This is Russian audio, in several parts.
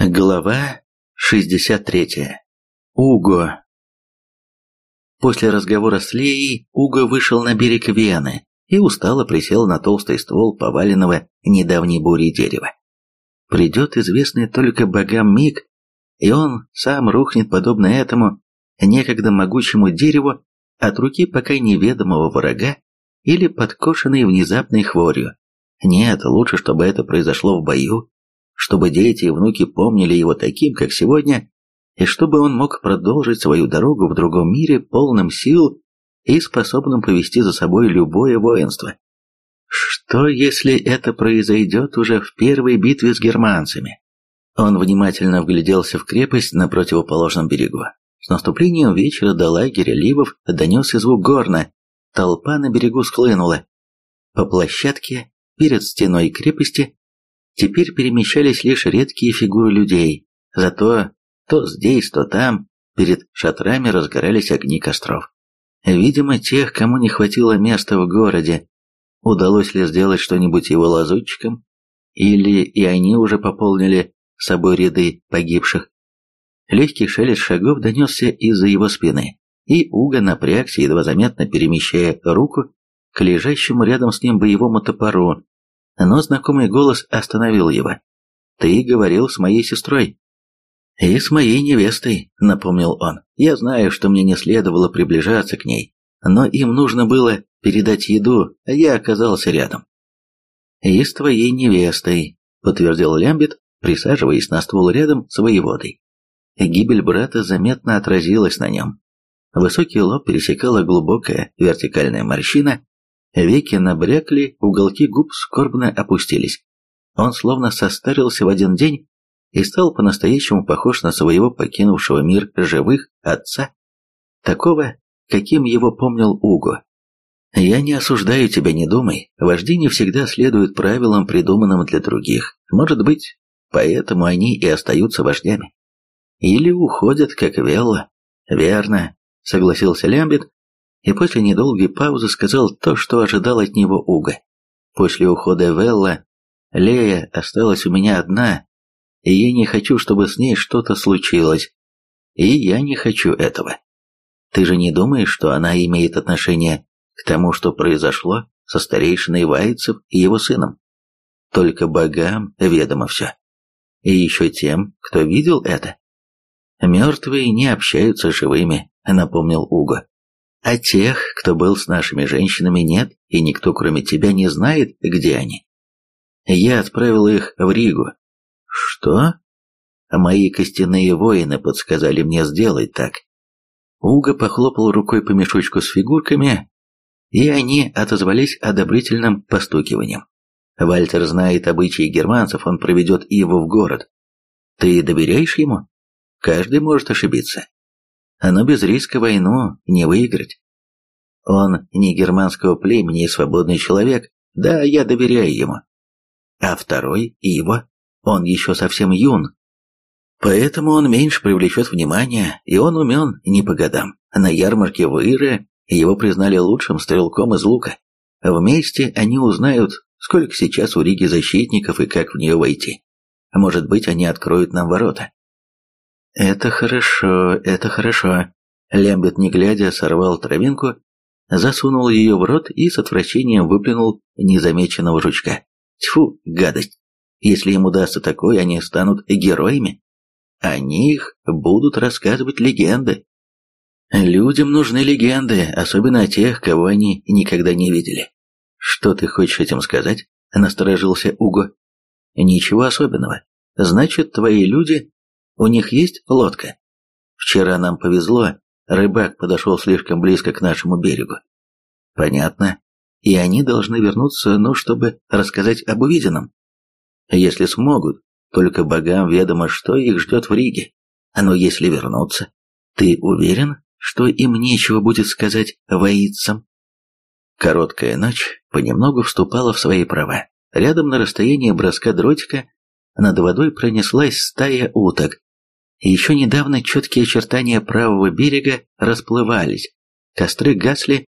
Глава 63. Уго. После разговора с Леей Уго вышел на берег Вены и устало присел на толстый ствол поваленного недавней бурей дерева. Придет известный только богам миг, и он сам рухнет подобно этому некогда могучему дереву от руки пока неведомого врага или подкошенной внезапной хворью. Нет, лучше, чтобы это произошло в бою, чтобы дети и внуки помнили его таким, как сегодня, и чтобы он мог продолжить свою дорогу в другом мире полным сил и способным повести за собой любое воинство. Что, если это произойдет уже в первой битве с германцами? Он внимательно вгляделся в крепость на противоположном берегу. С наступлением вечера до лагеря Ливов донесся звук горна. Толпа на берегу схлынула. По площадке перед стеной крепости Теперь перемещались лишь редкие фигуры людей, зато то здесь, то там, перед шатрами разгорались огни костров. Видимо, тех, кому не хватило места в городе, удалось ли сделать что-нибудь его лазутчикам, или и они уже пополнили собой ряды погибших. Легкий шелест шагов донесся из-за его спины, и Уга напрягся, едва заметно перемещая руку к лежащему рядом с ним боевому топору, но знакомый голос остановил его. «Ты говорил с моей сестрой». «И с моей невестой», — напомнил он. «Я знаю, что мне не следовало приближаться к ней, но им нужно было передать еду, а я оказался рядом». «И с твоей невестой», — подтвердил Лямбет, присаживаясь на ствол рядом с воеводой. Гибель брата заметно отразилась на нем. Высокий лоб пересекала глубокая вертикальная морщина, Веки набрякли, уголки губ скорбно опустились. Он словно состарился в один день и стал по-настоящему похож на своего покинувшего мир живых отца, такого, каким его помнил Уго. «Я не осуждаю тебя, не думай. Не всегда следуют правилам, придуманным для других. Может быть, поэтому они и остаются вождями. Или уходят, как Велла. Верно, согласился Лямбет, и после недолгой паузы сказал то, что ожидал от него Уга. После ухода Велла Лея осталась у меня одна, и я не хочу, чтобы с ней что-то случилось. И я не хочу этого. Ты же не думаешь, что она имеет отношение к тому, что произошло со старейшиной Вайцев и его сыном? Только богам ведомо все. И еще тем, кто видел это. Мертвые не общаются с живыми, напомнил Уго. А тех, кто был с нашими женщинами, нет, и никто, кроме тебя, не знает, где они. Я отправил их в Ригу. Что? Мои костяные воины подсказали мне сделать так. Уга похлопал рукой по мешочку с фигурками, и они отозвались одобрительным постукиванием. Вальтер знает обычаи германцев, он проведет его в город. Ты доверяешь ему? Каждый может ошибиться но без риска войну не выиграть. Он не германского племени и свободный человек, да, я доверяю ему. А второй, его, он еще совсем юн. Поэтому он меньше привлечет внимания, и он умен не по годам. На ярмарке в Ире его признали лучшим стрелком из лука. Вместе они узнают, сколько сейчас у Риги защитников и как в нее войти. Может быть, они откроют нам ворота. «Это хорошо, это хорошо». Лямбет, не глядя, сорвал травинку, засунул ее в рот и с отвращением выплюнул незамеченного жучка. Тьфу, гадость. Если им удастся такое, они станут героями. О них будут рассказывать легенды. Людям нужны легенды, особенно о тех, кого они никогда не видели. Что ты хочешь этим сказать? Насторожился Уго. Ничего особенного. Значит, твои люди у них есть лодка? Вчера нам повезло, рыбак подошел слишком близко к нашему берегу. Понятно. И они должны вернуться, ну, чтобы рассказать об увиденном. Если смогут, только богам ведомо, что их ждет в Риге. Но если вернуться, ты уверен, что им нечего будет сказать воицам? Короткая ночь понемногу вступала в свои права. Рядом на расстоянии броска дротика над водой пронеслась стая уток, еще недавно четкие очертания правого берега расплывались, костры гасли,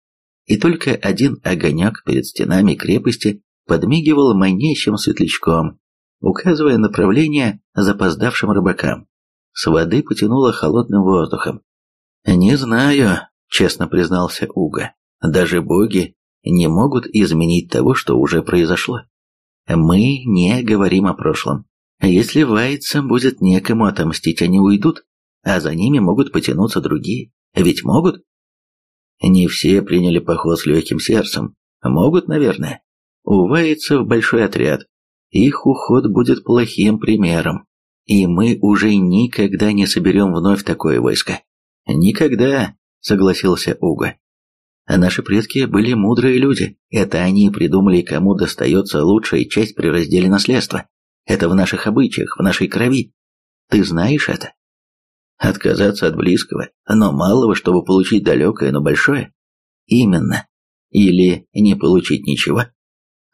и только один огонек перед стенами крепости подмигивал манящим светлячком, указывая направление запоздавшим рыбакам. С воды потянуло холодным воздухом. «Не знаю», — честно признался Уга. «Даже боги не могут изменить того, что уже произошло. Мы не говорим о прошлом. Если вайцам будет некому отомстить, они уйдут, а за ними могут потянуться другие. Ведь могут? Не все приняли поход с легким сердцем. Могут, наверное. У вайцев большой отряд. Их уход будет плохим примером. И мы уже никогда не соберем вновь такое войско. Никогда, согласился Уга. А наши предки были мудрые люди. Это они придумали, кому достается лучшая часть при разделе наследства. Это в наших обычаях, в нашей крови. Ты знаешь это? Отказаться от близкого, но малого, чтобы получить далекое, но большое? Именно. Или не получить ничего?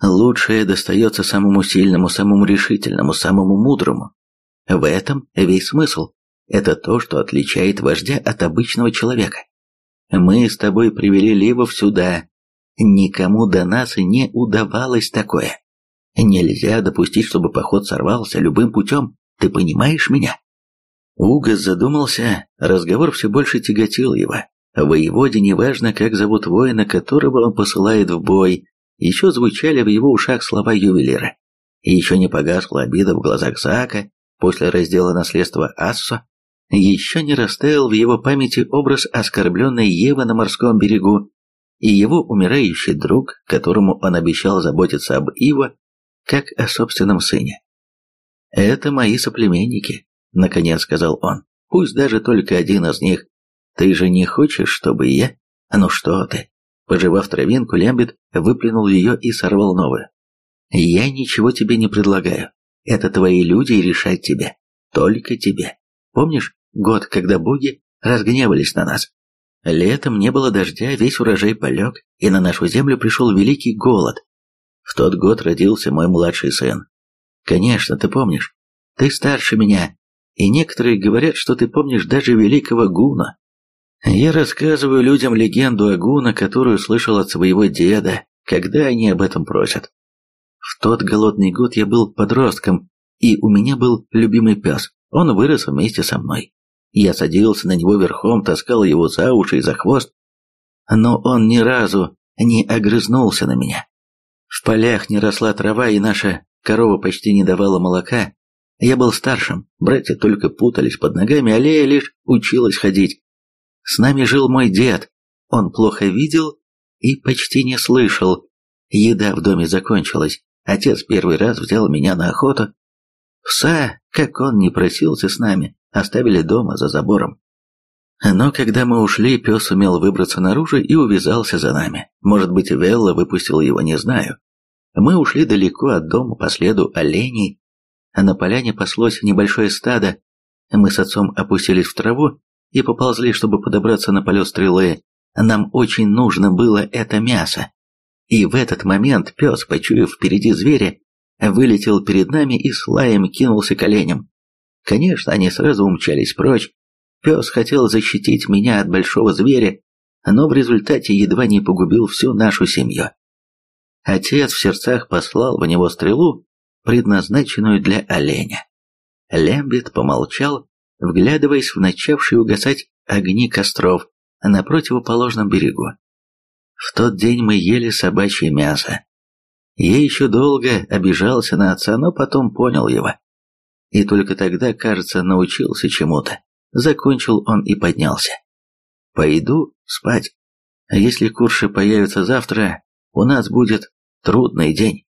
Лучшее достается самому сильному, самому решительному, самому мудрому. В этом весь смысл. Это то, что отличает вождя от обычного человека. Мы с тобой привели Ливов сюда. Никому до нас не удавалось такое. Нельзя допустить, чтобы поход сорвался любым путем. Ты понимаешь меня? Угас задумался, разговор все больше тяготил его. Воеводе неважно, как зовут воина, которого он посылает в бой, еще звучали в его ушах слова ювелира. Еще не погасла обида в глазах Зака после раздела наследства Ассо, еще не растаял в его памяти образ оскорбленной Евы на морском берегу и его умирающий друг, которому он обещал заботиться об Иво, как о собственном сыне. «Это мои соплеменники», — наконец сказал он. «Пусть даже только один из них. Ты же не хочешь, чтобы я...» «Ну что ты?» Пожевав травинку, Лембит выплюнул ее и сорвал новую. «Я ничего тебе не предлагаю. Это твои люди и решать тебе. Только тебе. Помнишь год, когда боги разгневались на нас? Летом не было дождя, весь урожай полег, и на нашу землю пришел великий голод. В тот год родился мой младший сын. Конечно, ты помнишь. Ты старше меня, и некоторые говорят, что ты помнишь даже великого Гуна. Я рассказываю людям легенду о Гуна, которую слышал от своего деда, когда они об этом просят. В тот голодный год я был подростком, и у меня был любимый пес. Он вырос вместе со мной. Я садился на него верхом, таскал его за уши и за хвост, но он ни разу не огрызнулся на меня. В полях не росла трава, и наша корова почти не давала молока. Я был старшим, братья только путались под ногами, а Лея лишь училась ходить. С нами жил мой дед. Он плохо видел и почти не слышал. Еда в доме закончилась. Отец первый раз взял меня на охоту. Пса, как он не просился с нами, оставили дома за забором. Но когда мы ушли, пес сумел выбраться наружу и увязался за нами. Может быть, Велла выпустил его, не знаю. Мы ушли далеко от дома по следу оленей, а на поляне паслось небольшое стадо. Мы с отцом опустились в траву и поползли, чтобы подобраться на полет стрелы. Нам очень нужно было это мясо. И в этот момент пес, почуяв впереди зверя, вылетел перед нами и с лаем кинулся к оленям. Конечно, они сразу умчались прочь, Пес хотел защитить меня от большого зверя, но в результате едва не погубил всю нашу семью. Отец в сердцах послал в него стрелу, предназначенную для оленя. Лембит помолчал, вглядываясь в начавшие угасать огни костров на противоположном берегу. В тот день мы ели собачье мясо. Я еще долго обижался на отца, но потом понял его. И только тогда, кажется, научился чему-то. Закончил он и поднялся. «Пойду спать. А если курши появятся завтра, у нас будет трудный день».